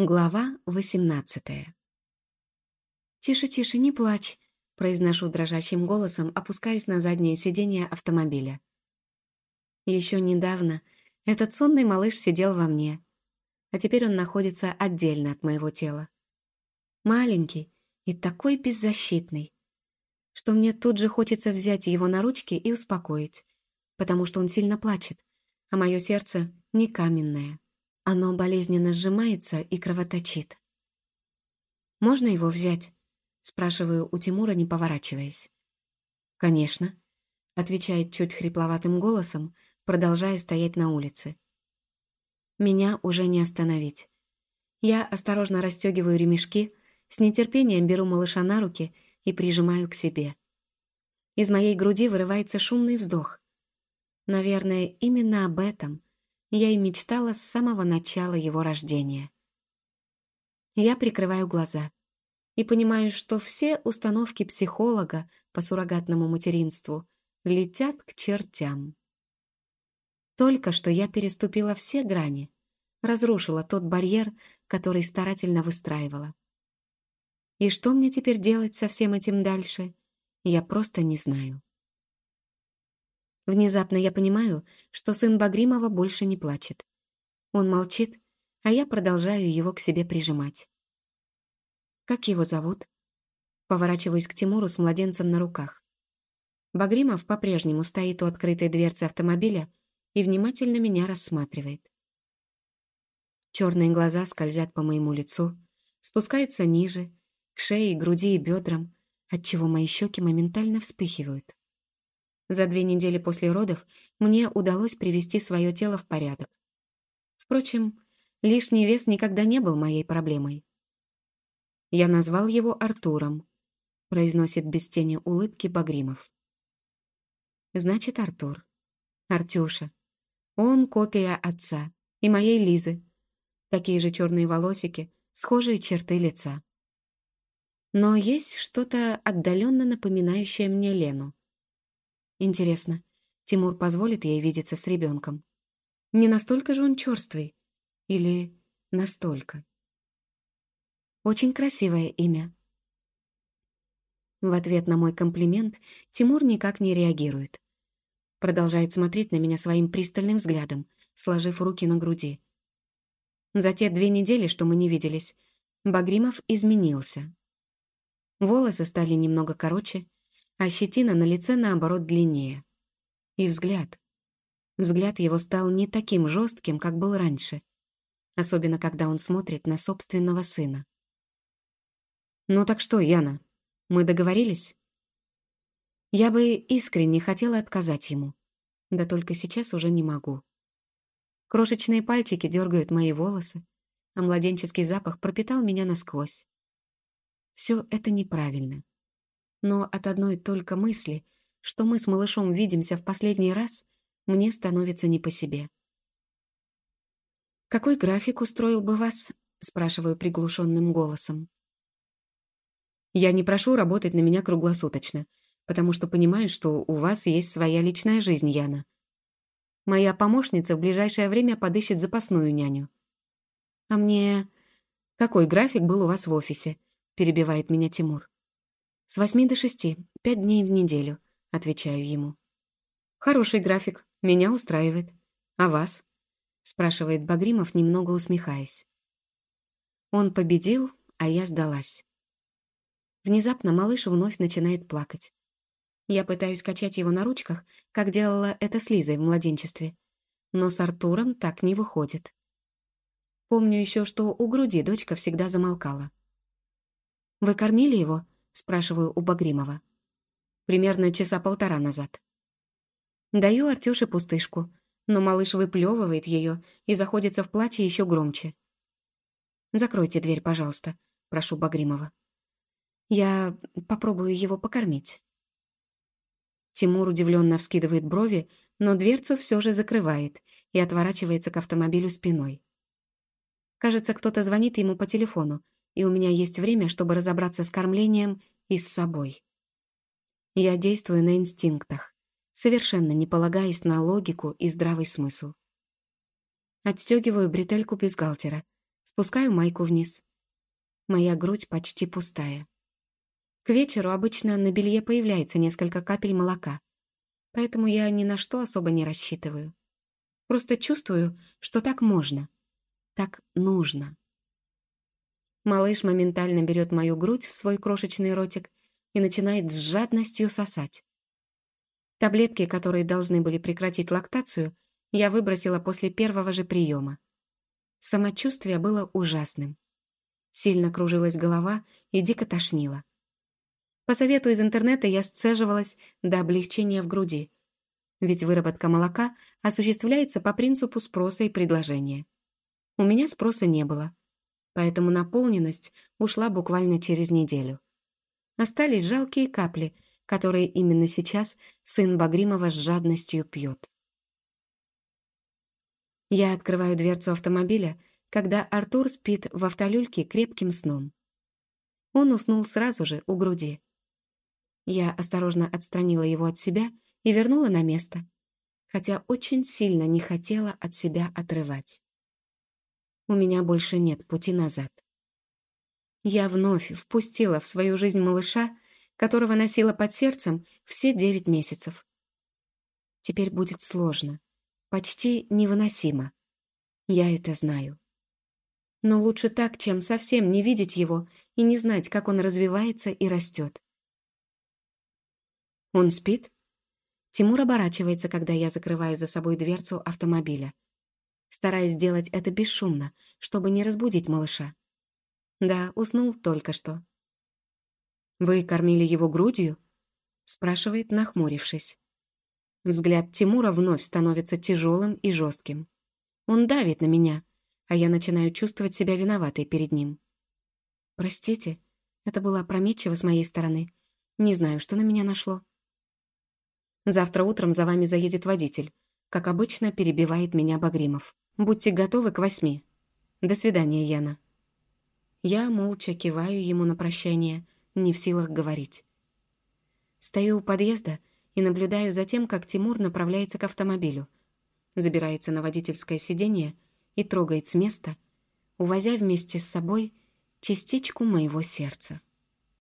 Глава 18 «Тише, тише, не плачь», — произношу дрожащим голосом, опускаясь на заднее сиденье автомобиля. Еще недавно этот сонный малыш сидел во мне, а теперь он находится отдельно от моего тела. Маленький и такой беззащитный, что мне тут же хочется взять его на ручки и успокоить, потому что он сильно плачет, а мое сердце не каменное. Оно болезненно сжимается и кровоточит. «Можно его взять?» — спрашиваю у Тимура, не поворачиваясь. «Конечно», — отвечает чуть хрипловатым голосом, продолжая стоять на улице. Меня уже не остановить. Я осторожно расстегиваю ремешки, с нетерпением беру малыша на руки и прижимаю к себе. Из моей груди вырывается шумный вздох. Наверное, именно об этом — я и мечтала с самого начала его рождения. Я прикрываю глаза и понимаю, что все установки психолога по суррогатному материнству летят к чертям. Только что я переступила все грани, разрушила тот барьер, который старательно выстраивала. И что мне теперь делать со всем этим дальше, я просто не знаю. Внезапно я понимаю, что сын Багримова больше не плачет. Он молчит, а я продолжаю его к себе прижимать. «Как его зовут?» Поворачиваюсь к Тимуру с младенцем на руках. Багримов по-прежнему стоит у открытой дверцы автомобиля и внимательно меня рассматривает. Черные глаза скользят по моему лицу, спускаются ниже, к шее, груди и бедрам, отчего мои щеки моментально вспыхивают. За две недели после родов мне удалось привести свое тело в порядок. Впрочем, лишний вес никогда не был моей проблемой. Я назвал его Артуром, произносит без тени улыбки Багримов. Значит, Артур. Артюша. Он копия отца и моей Лизы. Такие же черные волосики, схожие черты лица. Но есть что-то отдаленно напоминающее мне Лену. Интересно, Тимур позволит ей видеться с ребенком? Не настолько же он черствый? Или настолько? Очень красивое имя. В ответ на мой комплимент Тимур никак не реагирует. Продолжает смотреть на меня своим пристальным взглядом, сложив руки на груди. За те две недели, что мы не виделись, Багримов изменился. Волосы стали немного короче, а щетина на лице, наоборот, длиннее. И взгляд. Взгляд его стал не таким жестким, как был раньше, особенно когда он смотрит на собственного сына. «Ну так что, Яна, мы договорились?» Я бы искренне хотела отказать ему, да только сейчас уже не могу. Крошечные пальчики дергают мои волосы, а младенческий запах пропитал меня насквозь. Все это неправильно но от одной только мысли, что мы с малышом видимся в последний раз, мне становится не по себе. «Какой график устроил бы вас?» — спрашиваю приглушенным голосом. «Я не прошу работать на меня круглосуточно, потому что понимаю, что у вас есть своя личная жизнь, Яна. Моя помощница в ближайшее время подыщет запасную няню. А мне... Какой график был у вас в офисе?» — перебивает меня Тимур. «С восьми до шести, пять дней в неделю», — отвечаю ему. «Хороший график, меня устраивает. А вас?» — спрашивает Багримов, немного усмехаясь. Он победил, а я сдалась. Внезапно малыш вновь начинает плакать. Я пытаюсь качать его на ручках, как делала это с Лизой в младенчестве. Но с Артуром так не выходит. Помню еще, что у груди дочка всегда замолкала. «Вы кормили его?» Спрашиваю у Багримова. Примерно часа полтора назад. Даю Артюше пустышку, но малыш выплевывает ее и заходится в плаче еще громче. «Закройте дверь, пожалуйста», — прошу Багримова. «Я попробую его покормить». Тимур удивленно вскидывает брови, но дверцу все же закрывает и отворачивается к автомобилю спиной. Кажется, кто-то звонит ему по телефону, и у меня есть время, чтобы разобраться с кормлением и с собой. Я действую на инстинктах, совершенно не полагаясь на логику и здравый смысл. Отстегиваю бретельку бюстгальтера, Спускаю майку вниз. Моя грудь почти пустая. К вечеру обычно на белье появляется несколько капель молока, поэтому я ни на что особо не рассчитываю. Просто чувствую, что так можно, так нужно. Малыш моментально берет мою грудь в свой крошечный ротик и начинает с жадностью сосать. Таблетки, которые должны были прекратить лактацию, я выбросила после первого же приема. Самочувствие было ужасным. Сильно кружилась голова и дико тошнило. По совету из интернета я сцеживалась до облегчения в груди, ведь выработка молока осуществляется по принципу спроса и предложения. У меня спроса не было, поэтому наполненность ушла буквально через неделю. Остались жалкие капли, которые именно сейчас сын Багримова с жадностью пьет. Я открываю дверцу автомобиля, когда Артур спит в автолюльке крепким сном. Он уснул сразу же у груди. Я осторожно отстранила его от себя и вернула на место, хотя очень сильно не хотела от себя отрывать. У меня больше нет пути назад. Я вновь впустила в свою жизнь малыша, которого носила под сердцем все девять месяцев. Теперь будет сложно, почти невыносимо. Я это знаю. Но лучше так, чем совсем не видеть его и не знать, как он развивается и растет. Он спит? Тимур оборачивается, когда я закрываю за собой дверцу автомобиля. Стараясь сделать это бесшумно, чтобы не разбудить малыша. Да, уснул только что. «Вы кормили его грудью?» спрашивает, нахмурившись. Взгляд Тимура вновь становится тяжелым и жестким. Он давит на меня, а я начинаю чувствовать себя виноватой перед ним. «Простите, это было опрометчиво с моей стороны. Не знаю, что на меня нашло». Завтра утром за вами заедет водитель. Как обычно, перебивает меня Багримов. Будьте готовы к восьми. До свидания, Яна. Я молча киваю ему на прощание, не в силах говорить. Стою у подъезда и наблюдаю за тем, как Тимур направляется к автомобилю. Забирается на водительское сиденье и трогает с места, увозя вместе с собой частичку моего сердца.